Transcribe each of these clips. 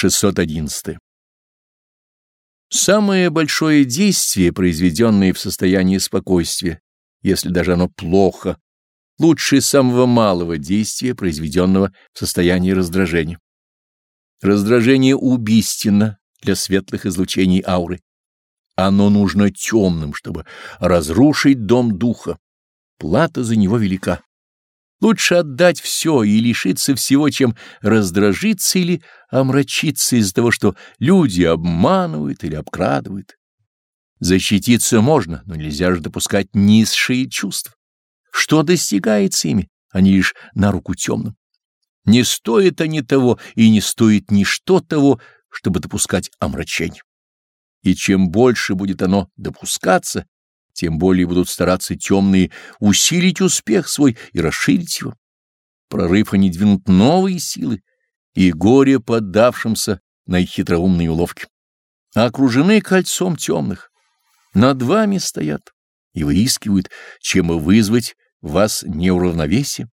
611. Самое большое действие, произведенное в состоянии спокойствия, если даже оно плохо, лучше самого малого действия, произведенного в состоянии раздражения. Раздражение убийственно для светлых излучений ауры. Оно нужно темным, чтобы разрушить дом духа. Плата за него велика. Лучше отдать все и лишиться всего, чем раздражиться или омрачиться из-за того, что люди обманывают или обкрадывают. Защититься можно, но нельзя же допускать низшие чувства. Что достигается ими? Они лишь на руку темным. Не стоит они того, и не стоит ничто того, чтобы допускать омрачение. И чем больше будет оно допускаться, тем более будут стараться темные усилить успех свой и расширить его. Прорыв они двинут новые силы, и горе поддавшимся на их хитроумные уловки. Окружены кольцом темных, над вами стоят и выискивают, чем и вызвать вас неуравновесие.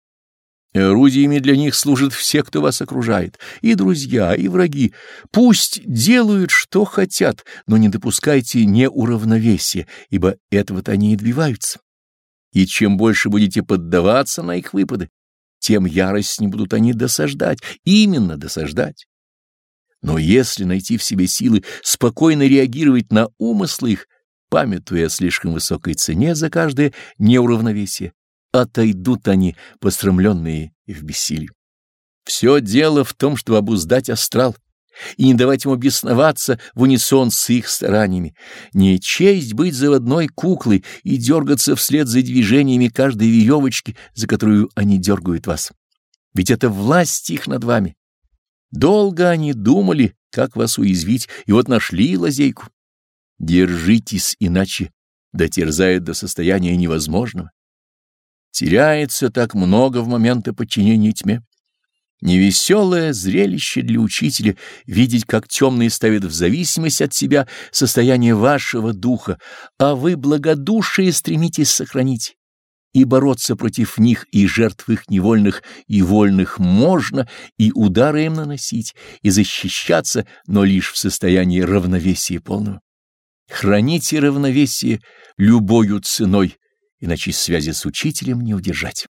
Орудиями для них служат все, кто вас окружает, и друзья, и враги. Пусть делают, что хотят, но не допускайте неуравновесия, ибо этого-то они и добиваются. И чем больше будете поддаваться на их выпады, тем ярость не будут они досаждать, именно досаждать. Но если найти в себе силы спокойно реагировать на умыслы их, памятуя о слишком высокой цене за каждое неуравновесие, отойдут они, пострамленные и в бессилии. Все дело в том, чтобы обуздать астрал и не давать ему бесноваться в унисон с их стараниями. Не честь быть заводной куклой и дергаться вслед за движениями каждой веревочки, за которую они дергают вас. Ведь это власть их над вами. Долго они думали, как вас уязвить, и вот нашли лазейку. Держитесь, иначе дотерзает до состояния невозможного. Теряется так много в моменты подчинения тьме. Невеселое зрелище для учителя видеть, как темные ставят в зависимость от себя состояние вашего духа, а вы благодушие стремитесь сохранить. И бороться против них и жертв их невольных и вольных можно, и удары им наносить, и защищаться, но лишь в состоянии равновесия полного. Храните равновесие любою ценой, иначе связи с учителем не удержать.